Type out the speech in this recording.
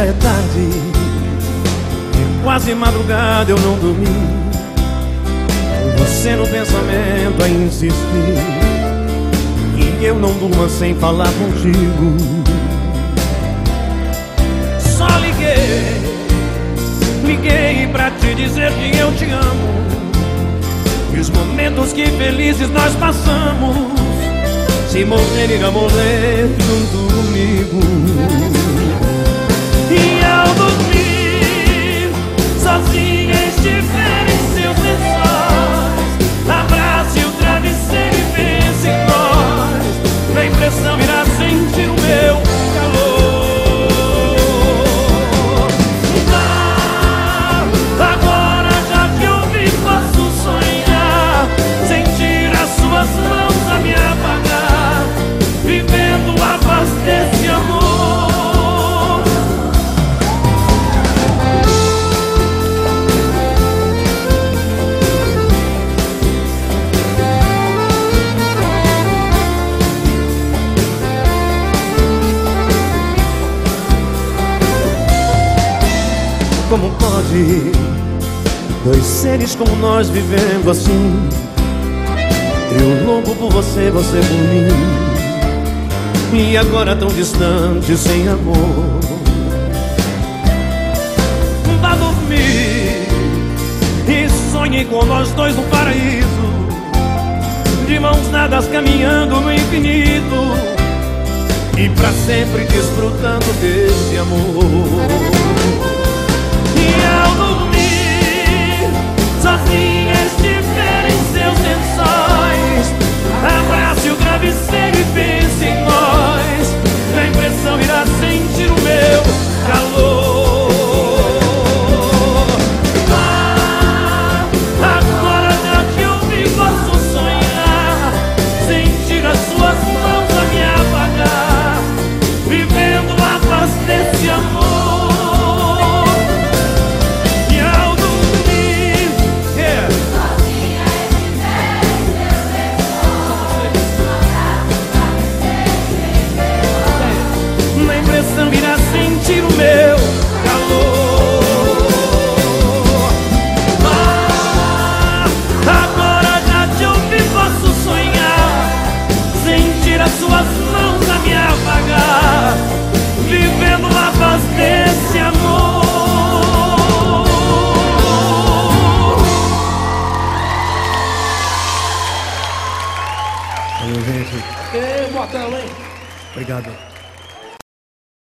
já é tarde. E quase madrugada eu não dormi. Você no pensamento a insistir. E eu não durma sem falar contigo. Só liguei Liguei pra te dizer que eu te amo. E os momentos que felizes nós passamos. Se morrer, irá morrer junto existe Como pode dois seres como nós vivendo assim? Eu louco por você, você por mim. E agora tão distante, sem amor. Vá dormir e sonhe com nós dois no paraíso. De mãos dadas caminhando no infinito. E para sempre desfrutando desse amor. Valeu, gente. Ei, botão, hein? Obrigado.